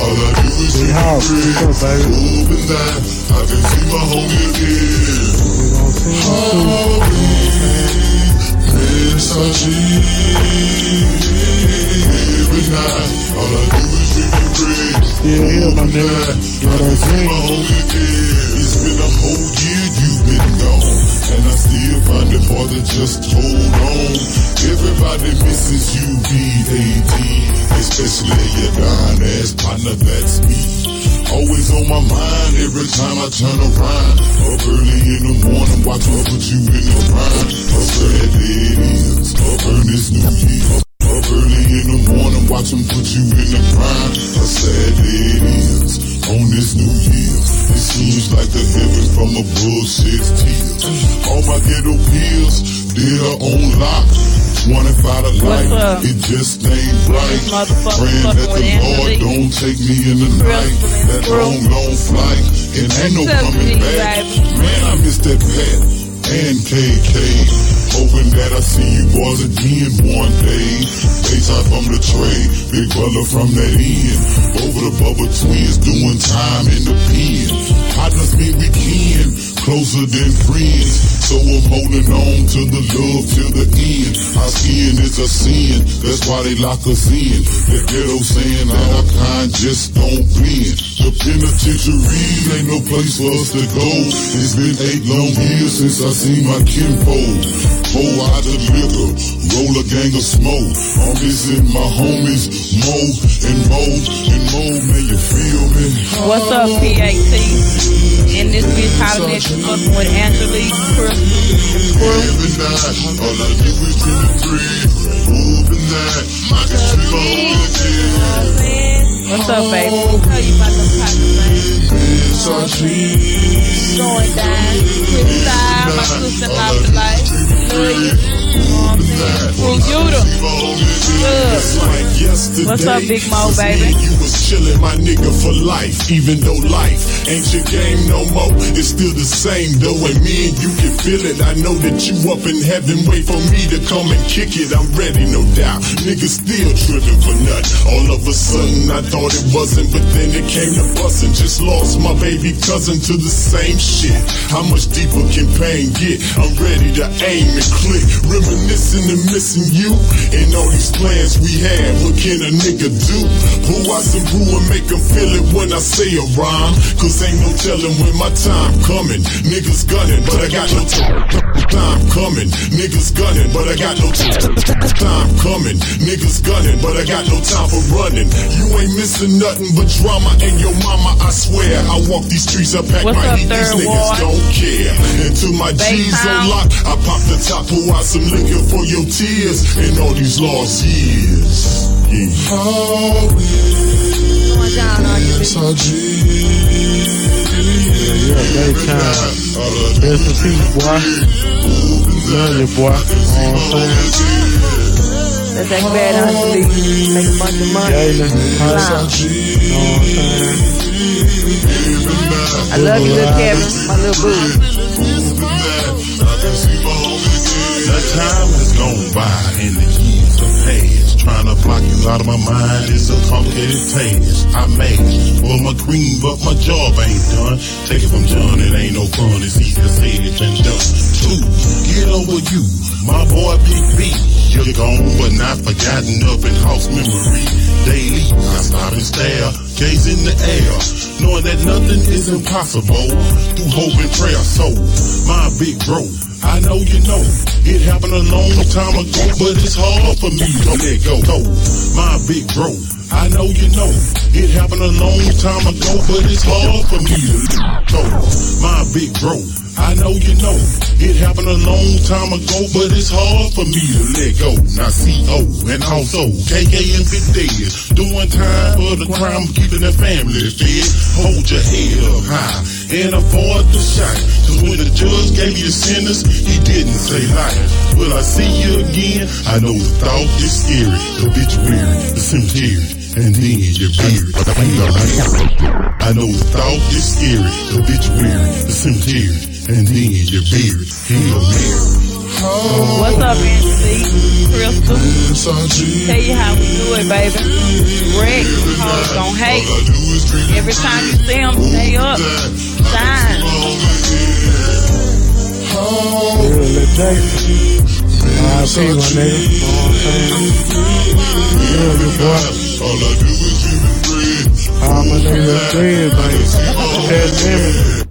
All I do is baby? Open that, I can see my homie all I do is drink and drink. Still here, my nigga. Got see drink. my homie again. It's been a whole year you've been gone, and I still find it hard to just hold on. Everybody misses you, B.A.D. Especially your dying ass partner, that's me. Always on my mind every time I turn around. Up early in the morning, watch her put you in the prime. How sad it is, up early this new year. Early in the morning, watch them put you in the prime. How sad it is, on this new year. It seems like the heaven from above sheds tears. All my ghetto pills, they're on lock. 25 to life, it just ain't right. Praying that the Lord don't take me in the night. That long, long flight, and ain't no coming back. Man, I miss that Pat and KK. Hoping that I see you boys again one day. FaceTime from the tray, big brother from that end. Over the bubble twins, doing time in the pen. Partners mean we can, closer than friends. So I'm holding on to the love till the end. Is a sin, that's why they lock us in. The ghetto saying our kind just don't blend. The penitentiary ain't no place for us to go. It's been eight long years since I seen my kinfolk. Pour out the liquor, roll a gang of smoke. I'm missing my homies, Mo and Mo and Mo, man? What's up, PAT? And this bitch hollering at you fucking with Angelique, Crystal, and. What's up, baby? Tell you about the pocket, man. Going down. My sister the life. You. What's up, Big Mo, baby? Chilling, my nigga, for life. Even though life ain't your game no more, it's still the same though. And me and you can feel it. I know that you up in heaven, wait for me to come and kick it. I'm ready, no doubt. Niggas still tripping for nothing. All of a sudden, I thought it wasn't, but then it came to bustin'. Just lost my baby cousin to the same shit. How much deeper can pain get? I'm ready to aim and click, reminiscing and missing you and all these plans we had. What can a nigga do? Pull out some brew and make them feel it when I say a rhyme. Cause ain't no telling when my time coming. Niggas gunning, but I got no time. Time coming, niggas gunning, but I got no time. Time coming, niggas gunning, but I got no time for running. You ain't missing nothing but drama and your mama, I swear. I walk these streets, I pack What's my up, heat, these Third niggas Ward? don't care. Until my G's Baytown. on lock, I pop the top, pull out some liquor for your tears and all these lost years. Yeah. Going down on you, bitch. Yeah, daytime. Rest in peace, boy. Love you, boy. You know what I'm saying? That's that bad Angelique. Make a bunch of money. Jalen, Clown. You know what I'm saying? I love you, little Kevin. My little boo. The time has gone by and the years. Trying to block you out of my mind is a complicated task. I made for my cream, but my job ain't done. Take it from John, it ain't no fun. It's easier said than done. Two, get over you, my boy Big B. You're gone, but not forgotten up in house memory. Daily, I stop and stare, gaze in the air, knowing that nothing is impossible through hope and prayer. So, my big bro, I know you know it a long time ago, but it's hard for me to let go. My big bro, I know you know it happened a long time ago, but it's hard for me to let go. My big bro, I know you know it happened a long time ago, but it's hard for me to let go. Now, CO and also KK and Big Dead doing time for the crime, keeping the family fed. Hold your head up high and avoid the shine. Cause when the judge gave you the sentence, he didn't say life. Will I see you again? I know the thought is scary. The bitch weary, the cemetery, and then your beard. I know the thought is scary. The bitch weary, the cemetery, and then your beard. Hell. What's up, Angelique? Crystal? Tell you how we do it, baby. Rick, hoes gon' hate. Every time you see them, stay up. Shine. My nigga. I'm your boy. My niggas dead, baby. Them.